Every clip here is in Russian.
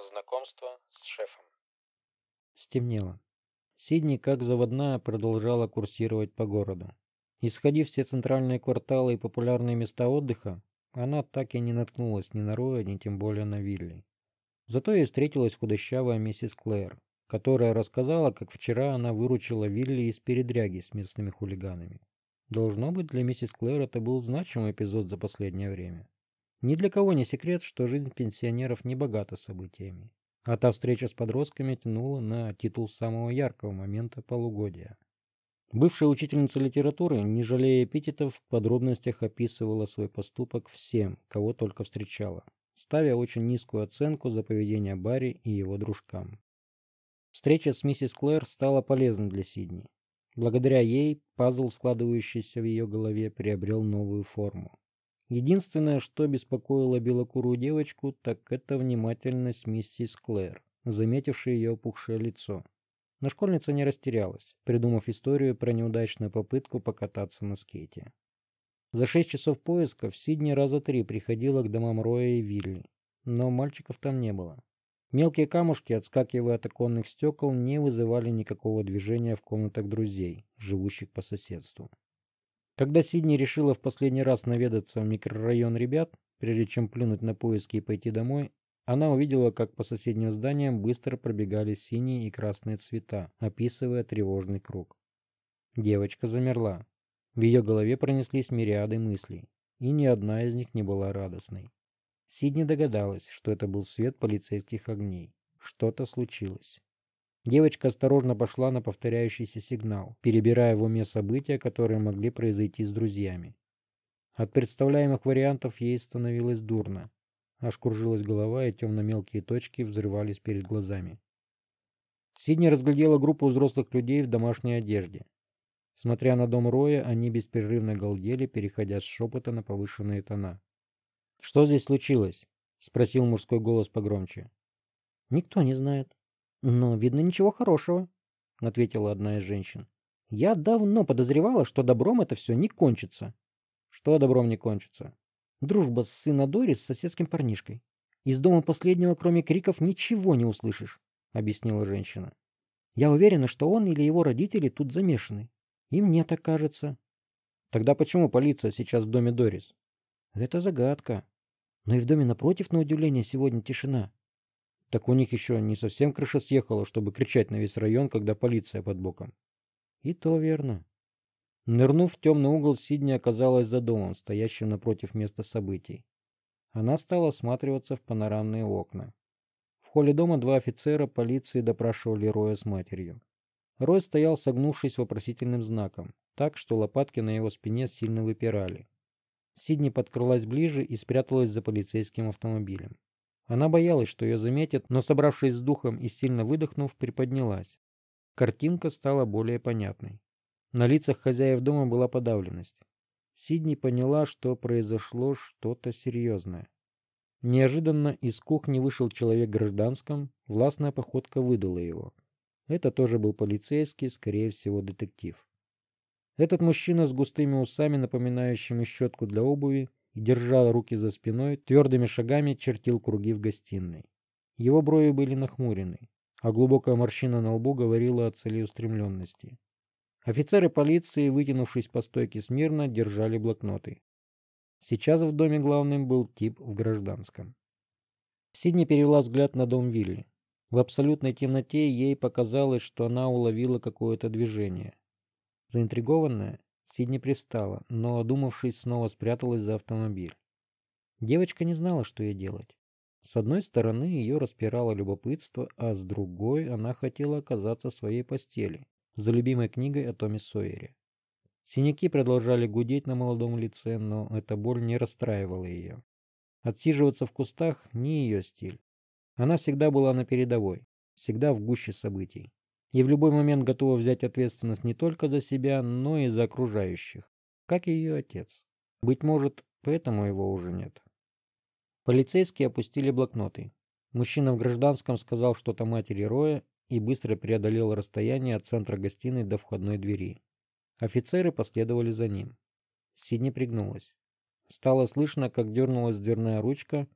Знакомство с шефом. Стемнело. Сидни, как заводная, продолжала курсировать по городу. Исходив все центральные кварталы и популярные места отдыха, она так и не наткнулась ни на Роя, ни тем более на Вилли. Зато ей встретилась худощавая миссис Клэр, которая рассказала, как вчера она выручила Вилли из передряги с местными хулиганами. Должно быть, для миссис Клэр это был значимый эпизод за последнее время. Ни для кого не секрет, что жизнь пенсионеров не богата событиями. А та встреча с подростками тянула на титул самого яркого момента полугодия. Бывшая учительница литературы, не жалея эпитетов, в подробностях описывала свой поступок всем, кого только встречала, ставя очень низкую оценку за поведение Барри и его дружкам. Встреча с миссис Клэр стала полезной для Сидни. Благодаря ей пазл, складывающийся в ее голове, приобрел новую форму. Единственное, что беспокоило белокурую девочку, так это внимательность миссис Клэр, заметившей ее опухшее лицо. Но школьница не растерялась, придумав историю про неудачную попытку покататься на скейте. За шесть часов поисков Сидни раза три приходила к домам Роя и Вилли, но мальчиков там не было. Мелкие камушки, отскакивая от оконных стекол, не вызывали никакого движения в комнатах друзей, живущих по соседству. Когда Сидни решила в последний раз наведаться в микрорайон ребят, прежде чем плюнуть на поиски и пойти домой, она увидела, как по соседним зданиям быстро пробегали синие и красные цвета, описывая тревожный круг. Девочка замерла. В ее голове пронеслись мириады мыслей, и ни одна из них не была радостной. Сидни догадалась, что это был свет полицейских огней. Что-то случилось. Девочка осторожно пошла на повторяющийся сигнал, перебирая в уме события, которые могли произойти с друзьями. От представляемых вариантов ей становилось дурно. Аж кружилась голова, и темно-мелкие точки взрывались перед глазами. Сидни разглядела группу взрослых людей в домашней одежде. Смотря на дом Роя, они беспрерывно галдели, переходя с шепота на повышенные тона. «Что здесь случилось?» — спросил мужской голос погромче. «Никто не знает», «Но, видно, ничего хорошего», — ответила одна из женщин. «Я давно подозревала, что добром это все не кончится». «Что добром не кончится?» «Дружба с сына Дори с соседским парнишкой. Из дома последнего, кроме криков, ничего не услышишь», — объяснила женщина. «Я уверена, что он или его родители тут замешаны. И мне так кажется». «Тогда почему полиция сейчас в доме Дорис?» «Это загадка. Но и в доме напротив, на удивление, сегодня тишина. Так у них еще не совсем крыша съехала, чтобы кричать на весь район, когда полиция под боком. И то верно. Нырнув в темный угол, Сидни оказалась за домом, стоящим напротив места событий. Она стала осматриваться в панорамные окна. В холле дома два офицера полиции допрашивали Роя с матерью. Рой стоял, согнувшись вопросительным знаком, так, что лопатки на его спине сильно выпирали. Сидни подкрылась ближе и спряталась за полицейским автомобилем. Она боялась, что ее заметят, но, собравшись с духом и сильно выдохнув, приподнялась. Картинка стала более понятной. На лицах хозяев дома была подавленность. Сидни поняла, что произошло что-то серьезное. Неожиданно из кухни вышел человек гражданском, властная походка выдала его. Это тоже был полицейский, скорее всего, детектив. Этот мужчина с густыми усами, напоминающими щетку для обуви, и, держа руки за спиной, твердыми шагами чертил круги в гостиной. Его брови были нахмурены, а глубокая морщина на лбу говорила о целеустремленности. Офицеры полиции, вытянувшись по стойке смирно, держали блокноты. Сейчас в доме главным был тип в гражданском. Сидни перевела взгляд на дом Вилли. В абсолютной темноте ей показалось, что она уловила какое-то движение. Заинтригованная, Сидни привстала, но, одумавшись, снова спряталась за автомобиль. Девочка не знала, что ей делать. С одной стороны, ее распирало любопытство, а с другой она хотела оказаться в своей постели, за любимой книгой о Томе Сойере. Синяки продолжали гудеть на молодом лице, но эта боль не расстраивала ее. Отсиживаться в кустах – не ее стиль. Она всегда была на передовой, всегда в гуще событий и в любой момент готова взять ответственность не только за себя, но и за окружающих, как и ее отец. Быть может, поэтому его уже нет. Полицейские опустили блокноты. Мужчина в гражданском сказал что-то матери Роя и быстро преодолел расстояние от центра гостиной до входной двери. Офицеры последовали за ним. Сидни пригнулась. Стало слышно, как дернулась дверная ручка,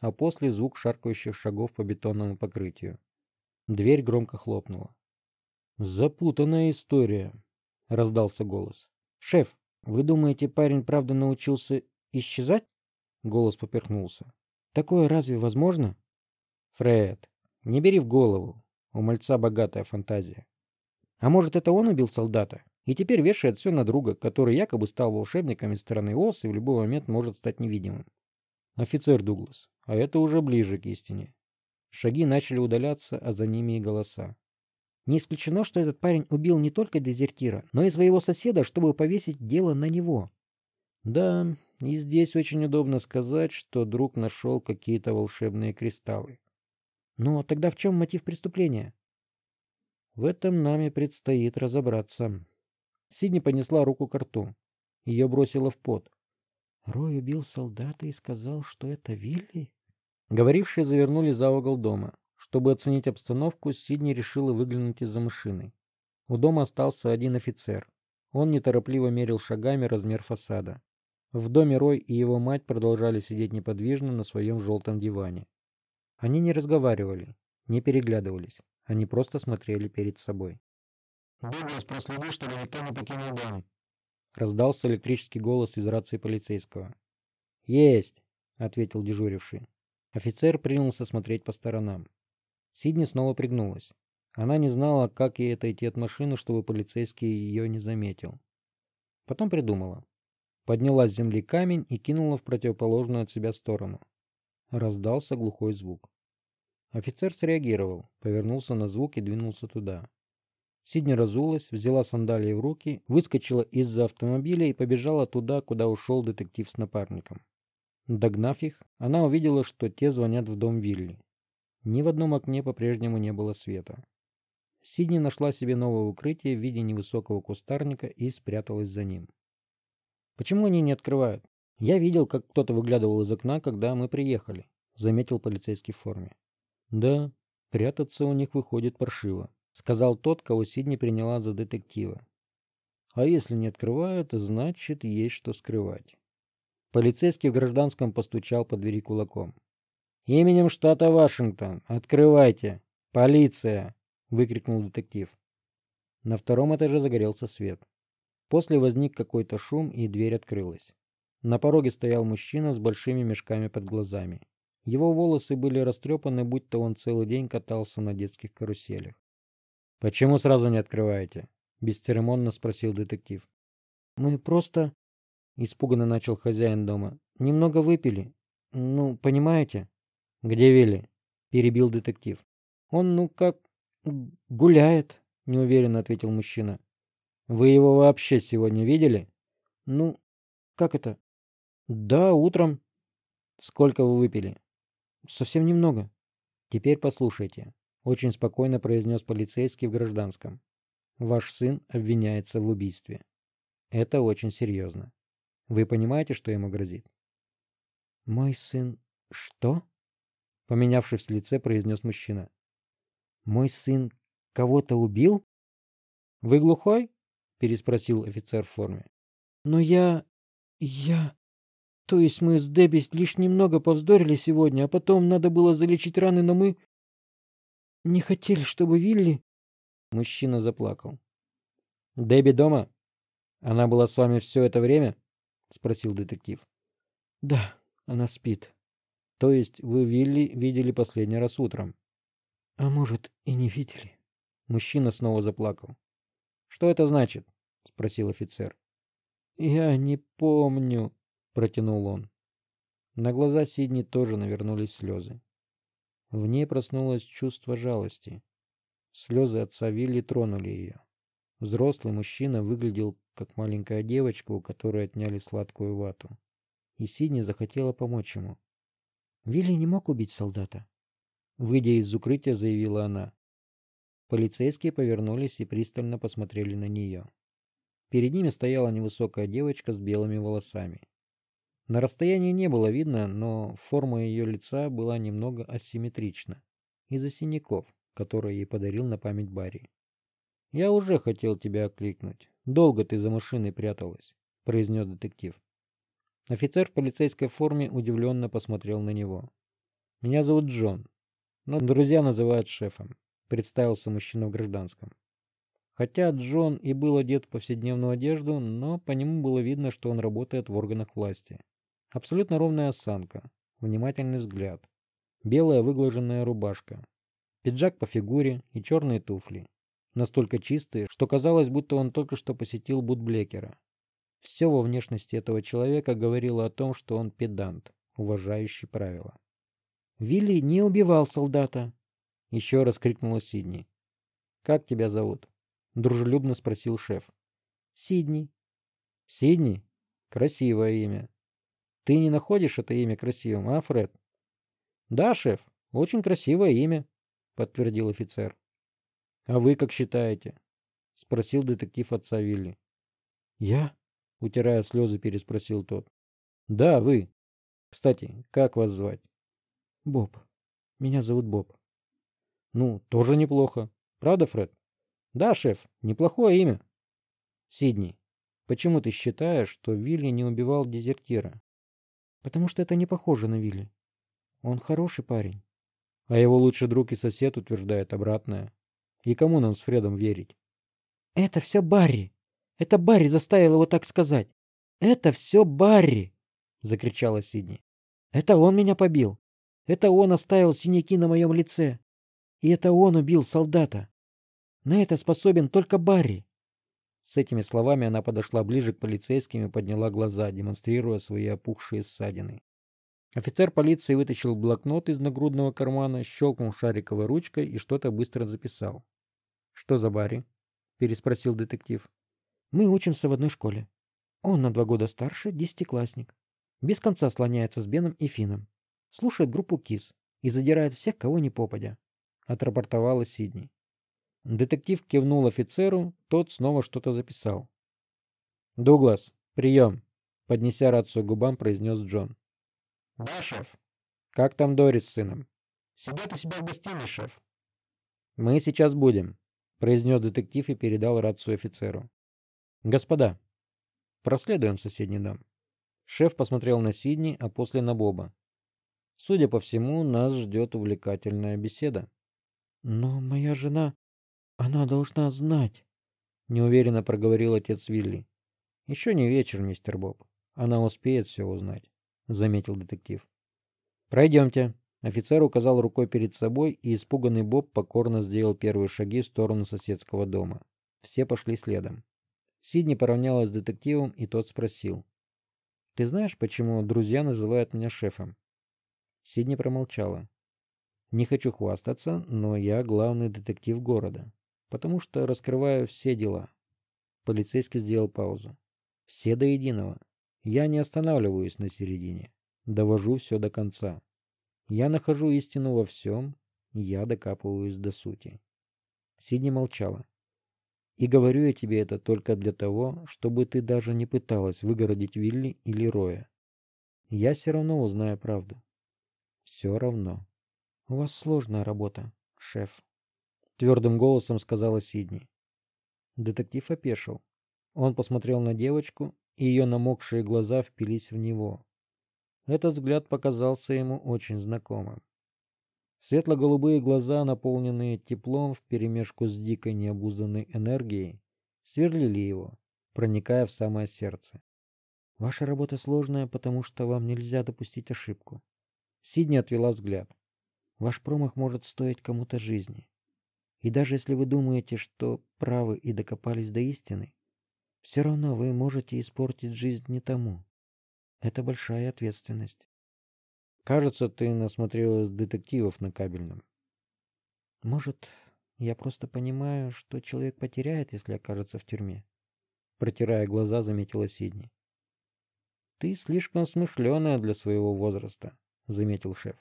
а после звук шаркающих шагов по бетонному покрытию. Дверь громко хлопнула. «Запутанная история», — раздался голос. «Шеф, вы думаете, парень правда научился исчезать?» Голос поперхнулся. «Такое разве возможно?» «Фред, не бери в голову. У мальца богатая фантазия. А может, это он убил солдата? И теперь вешает все на друга, который якобы стал волшебником из стороны ОС и в любой момент может стать невидимым. Офицер Дуглас, а это уже ближе к истине. Шаги начали удаляться, а за ними и голоса. Не исключено, что этот парень убил не только дезертира, но и своего соседа, чтобы повесить дело на него. Да, и здесь очень удобно сказать, что друг нашел какие-то волшебные кристаллы. Но тогда в чем мотив преступления? В этом нам и предстоит разобраться. Сидни понесла руку к рту. Ее бросило в пот. Рой убил солдата и сказал, что это Вилли? Говорившие завернули за угол дома. Чтобы оценить обстановку, Сидни решила выглянуть из-за машины. У дома остался один офицер. Он неторопливо мерил шагами размер фасада. В доме Рой и его мать продолжали сидеть неподвижно на своем желтом диване. Они не разговаривали, не переглядывались. Они просто смотрели перед собой. «Дуглас, проследи, чтобы никто не покинул дом», — раздался электрический голос из рации полицейского. «Есть», — ответил дежуривший. Офицер принялся смотреть по сторонам. Сидни снова пригнулась. Она не знала, как ей отойти от машины, чтобы полицейский ее не заметил. Потом придумала. Подняла с земли камень и кинула в противоположную от себя сторону. Раздался глухой звук. Офицер среагировал, повернулся на звук и двинулся туда. Сидни разулась, взяла сандалии в руки, выскочила из-за автомобиля и побежала туда, куда ушел детектив с напарником. Догнав их, она увидела, что те звонят в дом Вилли. Ни в одном окне по-прежнему не было света. Сидни нашла себе новое укрытие в виде невысокого кустарника и спряталась за ним. «Почему они не открывают? Я видел, как кто-то выглядывал из окна, когда мы приехали», — заметил полицейский в форме. «Да, прятаться у них выходит паршиво», — сказал тот, кого Сидни приняла за детектива. «А если не открывают, значит, есть что скрывать». Полицейский в гражданском постучал по двери кулаком. «Именем штата Вашингтон! Открывайте! Полиция!» — выкрикнул детектив. На втором этаже загорелся свет. После возник какой-то шум, и дверь открылась. На пороге стоял мужчина с большими мешками под глазами. Его волосы были растрепаны, будто он целый день катался на детских каруселях. «Почему сразу не открываете?» — бесцеремонно спросил детектив. «Мы просто...» — испуганно начал хозяин дома. «Немного выпили. Ну, понимаете?» «Где Вилли?» — перебил детектив. «Он, ну как, гуляет», — неуверенно ответил мужчина. «Вы его вообще сегодня видели?» «Ну, как это?» Да, утром. Сколько вы выпили? Совсем немного. Теперь послушайте. Очень спокойно произнес полицейский в гражданском. Ваш сын обвиняется в убийстве. Это очень серьезно. Вы понимаете, что ему грозит? Мой сын... Что? Поменявшись в лице, произнес мужчина. Мой сын кого-то убил? Вы глухой? Переспросил офицер в форме. Но я... я... То есть мы с Дебби лишь немного повздорили сегодня, а потом надо было залечить раны, но мы не хотели, чтобы Вилли... Мужчина заплакал. «Дебби дома? Она была с вами все это время?» — спросил детектив. «Да, она спит. То есть вы Вилли видели последний раз утром?» «А может, и не видели?» Мужчина снова заплакал. «Что это значит?» — спросил офицер. «Я не помню», протянул он. На глаза Сидни тоже навернулись слезы. В ней проснулось чувство жалости. Слезы отца Вилли тронули ее. Взрослый мужчина выглядел как маленькая девочка, у которой отняли сладкую вату. И Сидни захотела помочь ему. Вилли не мог убить солдата. Выйдя из укрытия, заявила она. Полицейские повернулись и пристально посмотрели на нее. Перед ними стояла невысокая девочка с белыми волосами. На расстоянии не было видно, но форма ее лица была немного асимметрична из-за синяков, которые ей подарил на память Барри. «Я уже хотел тебя окликнуть. Долго ты за машиной пряталась», — произнес детектив. Офицер в полицейской форме удивленно посмотрел на него. Меня зовут Джон, но друзья называют шефом», — представился мужчина в гражданском. Хотя Джон и был одет в повседневную одежду, но по нему было видно, что он работает в органах власти. Абсолютно ровная осанка, внимательный взгляд, белая выглаженная рубашка, пиджак по фигуре и черные туфли, настолько чистые, что казалось, будто он только что посетил Будблекера. Все во внешности этого человека говорило о том, что он педант, уважающий правила. «Вилли не убивал солдата!» — еще раз крикнула Сидни. «Как тебя зовут?» — дружелюбно спросил шеф. «Сидни». «Сидни? Красивое имя. Ты не находишь это имя красивым, а, Фред?» «Да, шеф, очень красивое имя», — подтвердил офицер. «А вы как считаете?» — спросил детектив отца Вилли. «Я?» — утирая слезы, переспросил тот. «Да, вы. Кстати, как вас звать?» «Боб. Меня зовут Боб». «Ну, тоже неплохо. Правда, Фред?» «Да, шеф, неплохое имя». «Сидни, почему ты считаешь, что Вилли не убивал дезертира?» «Потому что это не похоже на Вилли. Он хороший парень». А его лучший друг и сосед утверждает обратное. И кому нам с Фредом верить? «Это все Барри!» Это Барри заставил его так сказать. Это все Барри! Закричала Сидни. Это он меня побил. Это он оставил синяки на моем лице. И это он убил солдата. На это способен только Барри. С этими словами она подошла ближе к полицейским и подняла глаза, демонстрируя свои опухшие ссадины. Офицер полиции вытащил блокнот из нагрудного кармана, щелкнул шариковой ручкой и что-то быстро записал. — Что за Барри? — переспросил детектив. Мы учимся в одной школе. Он на два года старше, десятиклассник. Без конца слоняется с Беном и Фином. Слушает группу КИС и задирает всех, кого не попадя. Отрапортовала Сидни. Детектив кивнул офицеру, тот снова что-то записал. «Дуглас, прием!» — поднеся рацию к губам, произнес Джон. «Да, шеф». «Как там Дори с сыном?» «Сидят у себя в гостиной, шеф». «Мы сейчас будем», — произнес детектив и передал рацию офицеру. «Господа, проследуем в соседний дом». Шеф посмотрел на Сидни, а после на Боба. «Судя по всему, нас ждет увлекательная беседа». «Но моя жена... Она должна знать», — неуверенно проговорил отец Вилли. «Еще не вечер, мистер Боб. Она успеет все узнать», — заметил детектив. «Пройдемте». Офицер указал рукой перед собой, и испуганный Боб покорно сделал первые шаги в сторону соседского дома. Все пошли следом. Сидни поравнялась с детективом, и тот спросил. «Ты знаешь, почему друзья называют меня шефом?» Сидни промолчала. «Не хочу хвастаться, но я главный детектив города, потому что раскрываю все дела». Полицейский сделал паузу. «Все до единого. Я не останавливаюсь на середине. Довожу все до конца. Я нахожу истину во всем, я докапываюсь до сути». Сидни молчала. И говорю я тебе это только для того, чтобы ты даже не пыталась выгородить Вилли или Роя. Я все равно узнаю правду. Все равно. У вас сложная работа, шеф. Твердым голосом сказала Сидни. Детектив опешил. Он посмотрел на девочку, и ее намокшие глаза впились в него. Этот взгляд показался ему очень знакомым. Светло-голубые глаза, наполненные теплом вперемешку с дикой необузданной энергией, сверлили его, проникая в самое сердце. Ваша работа сложная, потому что вам нельзя допустить ошибку. Сидни отвела взгляд. Ваш промах может стоить кому-то жизни. И даже если вы думаете, что правы и докопались до истины, все равно вы можете испортить жизнь не тому. Это большая ответственность. Кажется, ты насмотрелась детективов на кабельном. Может, я просто понимаю, что человек потеряет, если окажется в тюрьме. Протирая глаза, заметила Сидни. Ты слишком смышленая для своего возраста, заметил шеф.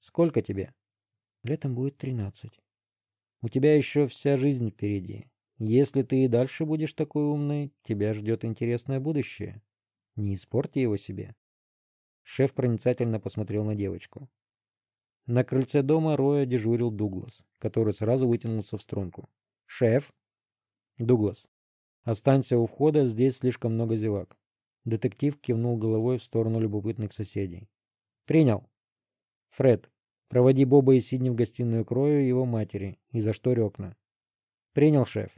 Сколько тебе? Летом будет тринадцать. У тебя еще вся жизнь впереди. Если ты и дальше будешь такой умной, тебя ждет интересное будущее. Не испорти его себе. Шеф проницательно посмотрел на девочку. На крыльце дома Роя дежурил Дуглас, который сразу вытянулся в струнку. «Шеф!» «Дуглас, останься у входа, здесь слишком много зевак». Детектив кивнул головой в сторону любопытных соседей. «Принял!» «Фред, Проводи Боба и Сидни в гостиную Крою и его матери и зашторь окна. Принял, шеф.